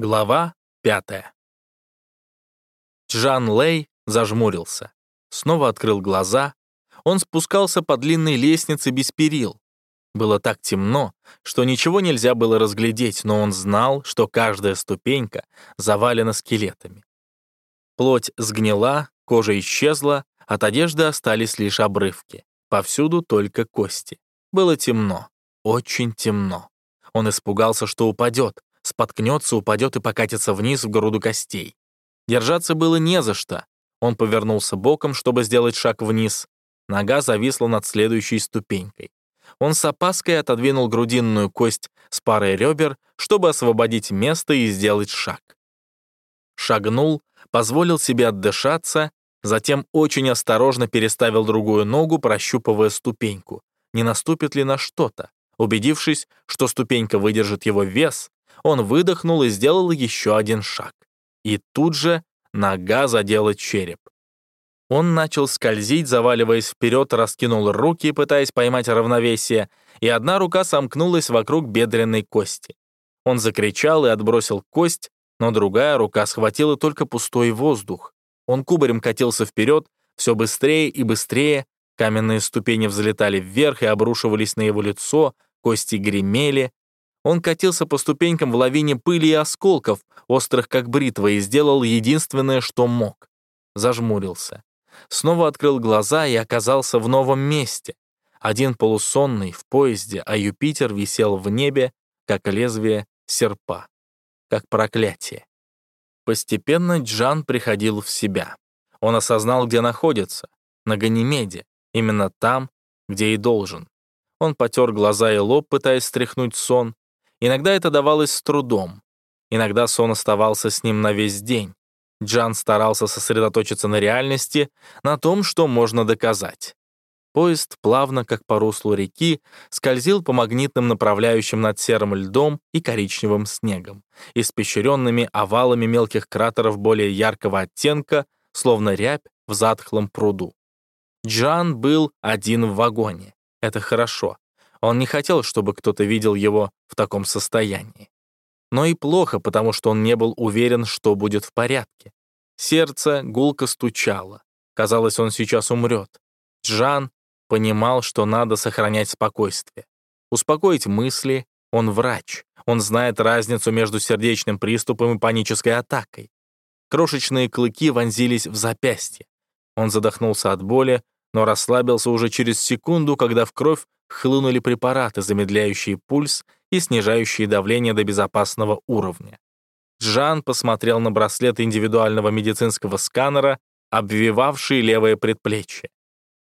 Глава пятая. Джан Лэй зажмурился. Снова открыл глаза. Он спускался по длинной лестнице без перил. Было так темно, что ничего нельзя было разглядеть, но он знал, что каждая ступенька завалена скелетами. Плоть сгнила, кожа исчезла, от одежды остались лишь обрывки. Повсюду только кости. Было темно, очень темно. Он испугался, что упадет, споткнется, упадет и покатится вниз в груду костей. Держаться было не за что. Он повернулся боком, чтобы сделать шаг вниз. Нога зависла над следующей ступенькой. Он с опаской отодвинул грудинную кость с парой ребер, чтобы освободить место и сделать шаг. Шагнул, позволил себе отдышаться, затем очень осторожно переставил другую ногу, прощупывая ступеньку. Не наступит ли на что-то? Убедившись, что ступенька выдержит его вес, он выдохнул и сделал еще один шаг. И тут же нога задела череп. Он начал скользить, заваливаясь вперед, раскинул руки, пытаясь поймать равновесие, и одна рука сомкнулась вокруг бедренной кости. Он закричал и отбросил кость, но другая рука схватила только пустой воздух. Он кубарем катился вперед, все быстрее и быстрее, каменные ступени взлетали вверх и обрушивались на его лицо, кости гремели, он катился по ступенькам в лавине пыли и осколков, острых как бритва, и сделал единственное, что мог. Зажмурился. Снова открыл глаза и оказался в новом месте. Один полусонный в поезде, а Юпитер висел в небе, как лезвие серпа, как проклятие. Постепенно Джан приходил в себя. Он осознал, где находится, на Ганимеде, именно там, где и должен. Он потер глаза и лоб, пытаясь стряхнуть сон, Иногда это давалось с трудом. Иногда сон оставался с ним на весь день. Джан старался сосредоточиться на реальности, на том, что можно доказать. Поезд плавно, как по руслу реки, скользил по магнитным направляющим над серым льдом и коричневым снегом, испещренными овалами мелких кратеров более яркого оттенка, словно рябь в затхлом пруду. Джан был один в вагоне. Это хорошо. Он не хотел, чтобы кто-то видел его в таком состоянии. Но и плохо, потому что он не был уверен, что будет в порядке. Сердце гулко стучало. Казалось, он сейчас умрет. Джан понимал, что надо сохранять спокойствие. Успокоить мысли, он врач. Он знает разницу между сердечным приступом и панической атакой. Крошечные клыки вонзились в запястье. Он задохнулся от боли, но расслабился уже через секунду, когда в кровь хлынули препараты, замедляющие пульс и снижающие давление до безопасного уровня. Джан посмотрел на браслет индивидуального медицинского сканера, обвивавший левое предплечье.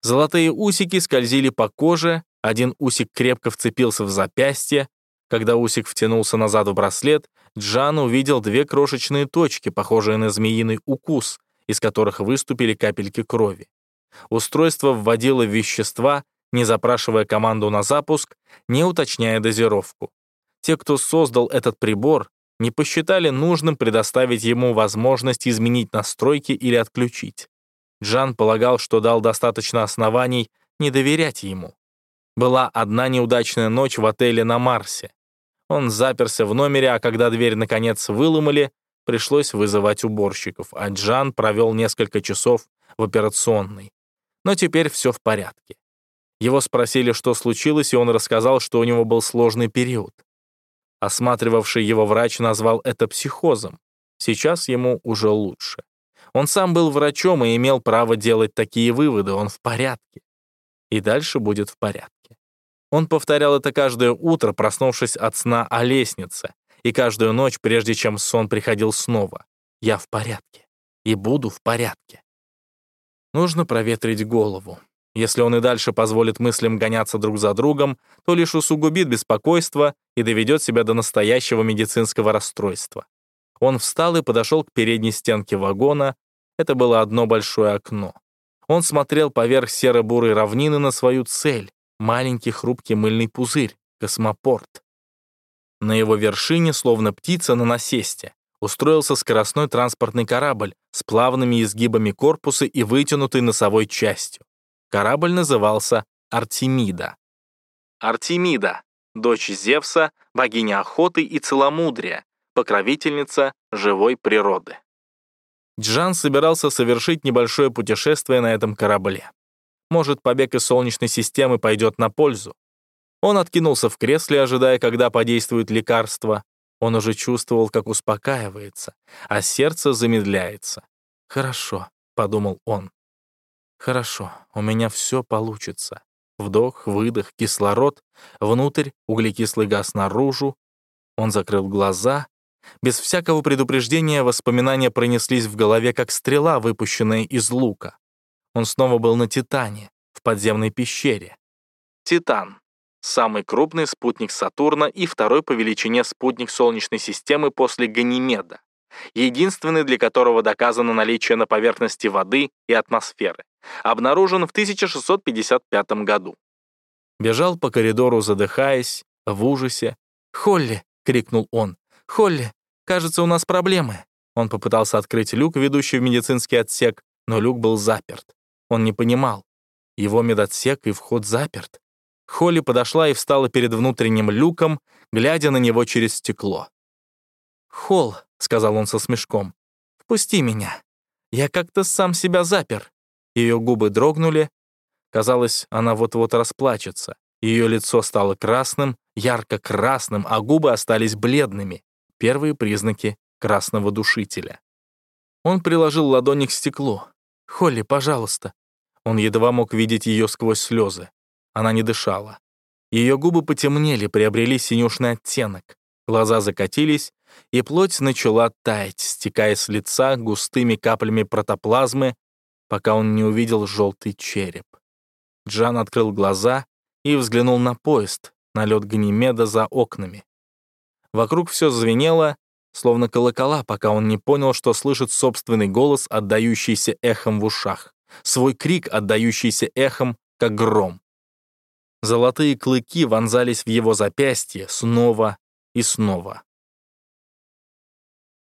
Золотые усики скользили по коже, один усик крепко вцепился в запястье. Когда усик втянулся назад в браслет, Джан увидел две крошечные точки, похожие на змеиный укус, из которых выступили капельки крови. Устройство вводило вещества, не запрашивая команду на запуск, не уточняя дозировку. Те, кто создал этот прибор, не посчитали нужным предоставить ему возможность изменить настройки или отключить. Джан полагал, что дал достаточно оснований не доверять ему. Была одна неудачная ночь в отеле на Марсе. Он заперся в номере, а когда дверь наконец выломали, пришлось вызывать уборщиков, а Джан провел несколько часов в операционной. Но теперь все в порядке. Его спросили, что случилось, и он рассказал, что у него был сложный период. Осматривавший его врач назвал это психозом. Сейчас ему уже лучше. Он сам был врачом и имел право делать такие выводы, он в порядке. И дальше будет в порядке. Он повторял это каждое утро, проснувшись от сна о лестнице, и каждую ночь, прежде чем сон приходил снова. «Я в порядке. И буду в порядке». Нужно проветрить голову. Если он и дальше позволит мыслям гоняться друг за другом, то лишь усугубит беспокойство и доведет себя до настоящего медицинского расстройства. Он встал и подошел к передней стенке вагона. Это было одно большое окно. Он смотрел поверх серо-бурой равнины на свою цель — маленький хрупкий мыльный пузырь, космопорт. На его вершине, словно птица на насесте, устроился скоростной транспортный корабль с плавными изгибами корпуса и вытянутой носовой частью. Корабль назывался Артемида. Артемида — дочь Зевса, богиня охоты и целомудрия, покровительница живой природы. Джан собирался совершить небольшое путешествие на этом корабле. Может, побег из Солнечной системы пойдет на пользу. Он откинулся в кресле, ожидая, когда подействует лекарство. Он уже чувствовал, как успокаивается, а сердце замедляется. «Хорошо», — подумал он. «Хорошо, у меня все получится. Вдох, выдох, кислород, внутрь, углекислый газ наружу. Он закрыл глаза. Без всякого предупреждения воспоминания пронеслись в голове, как стрела, выпущенная из лука. Он снова был на Титане, в подземной пещере. Титан — самый крупный спутник Сатурна и второй по величине спутник Солнечной системы после Ганимеда, единственный, для которого доказано наличие на поверхности воды и атмосферы обнаружен в 1655 году. Бежал по коридору, задыхаясь, в ужасе. «Холли!» — крикнул он. «Холли, кажется, у нас проблемы». Он попытался открыть люк, ведущий в медицинский отсек, но люк был заперт. Он не понимал. Его медотсек и вход заперт. Холли подошла и встала перед внутренним люком, глядя на него через стекло. «Холл», — сказал он со смешком, — «впусти меня. Я как-то сам себя запер». Ее губы дрогнули. Казалось, она вот-вот расплачется. Ее лицо стало красным, ярко-красным, а губы остались бледными. Первые признаки красного душителя. Он приложил ладони к стеклу. «Холли, пожалуйста». Он едва мог видеть ее сквозь слезы. Она не дышала. Ее губы потемнели, приобрели синюшный оттенок. Глаза закатились, и плоть начала таять, стекая с лица густыми каплями протоплазмы пока он не увидел желтый череп. Джан открыл глаза и взглянул на поезд, на лед Ганимеда за окнами. Вокруг все звенело, словно колокола, пока он не понял, что слышит собственный голос, отдающийся эхом в ушах, свой крик, отдающийся эхом, как гром. Золотые клыки вонзались в его запястье снова и снова.